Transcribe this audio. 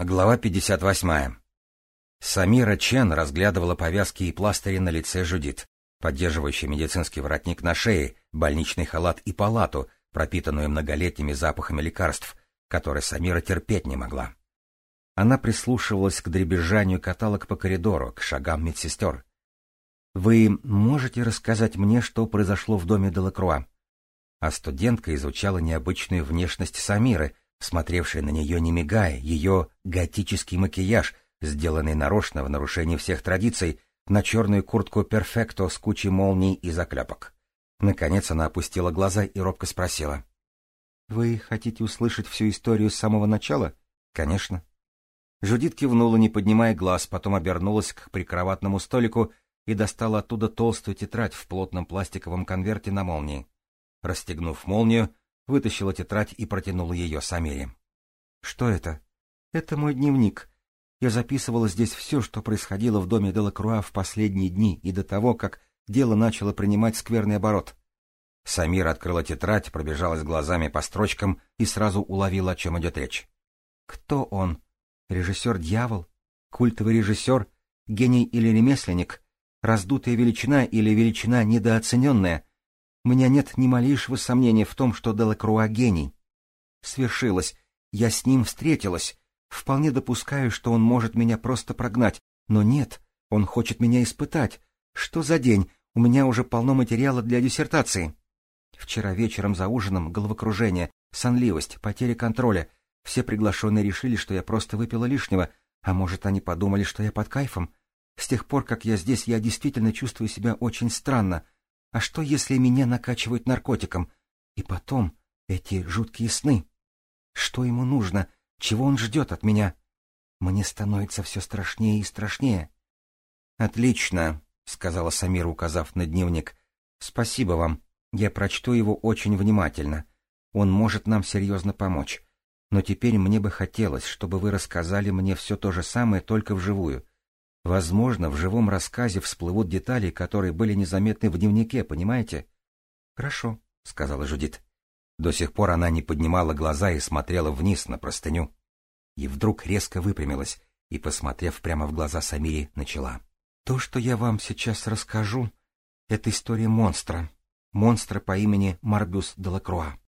Глава 58. Самира Чен разглядывала повязки и пластыри на лице Жудит, поддерживающий медицинский воротник на шее, больничный халат и палату, пропитанную многолетними запахами лекарств, которые Самира терпеть не могла. Она прислушивалась к дребезжанию каталог по коридору, к шагам медсестер. «Вы можете рассказать мне, что произошло в доме Делакруа?» А студентка изучала необычную внешность Самиры — смотревший на нее не мигая, ее готический макияж, сделанный нарочно в нарушении всех традиций, на черную куртку перфекто с кучей молний и заклепок. Наконец она опустила глаза и робко спросила. — Вы хотите услышать всю историю с самого начала? — Конечно. Жудит кивнула, не поднимая глаз, потом обернулась к прикроватному столику и достала оттуда толстую тетрадь в плотном пластиковом конверте на молнии. Расстегнув молнию, вытащила тетрадь и протянула ее Самире. — Что это? — Это мой дневник. Я записывала здесь все, что происходило в доме Делакруа в последние дни и до того, как дело начало принимать скверный оборот. Самир открыла тетрадь, пробежалась глазами по строчкам и сразу уловила, о чем идет речь. Кто он? Режиссер-дьявол? Культовый режиссер? Гений или ремесленник? Раздутая величина или величина недооцененная? У меня нет ни малейшего сомнения в том, что Делакруа гений. Свершилось. Я с ним встретилась. Вполне допускаю, что он может меня просто прогнать. Но нет, он хочет меня испытать. Что за день? У меня уже полно материала для диссертации. Вчера вечером за ужином головокружение, сонливость, потеря контроля. Все приглашенные решили, что я просто выпила лишнего, а может, они подумали, что я под кайфом. С тех пор, как я здесь, я действительно чувствую себя очень странно — а что, если меня накачивают наркотиком? И потом эти жуткие сны. Что ему нужно? Чего он ждет от меня? Мне становится все страшнее и страшнее. — Отлично, — сказала Самира, указав на дневник. — Спасибо вам. Я прочту его очень внимательно. Он может нам серьезно помочь. Но теперь мне бы хотелось, чтобы вы рассказали мне все то же самое, только вживую. Возможно, в живом рассказе всплывут детали, которые были незаметны в дневнике, понимаете? — Хорошо, — сказала Жудит. До сих пор она не поднимала глаза и смотрела вниз на простыню. И вдруг резко выпрямилась и, посмотрев прямо в глаза Самири, начала. — То, что я вам сейчас расскажу, — это история монстра. Монстра по имени Марбюс Делакруа.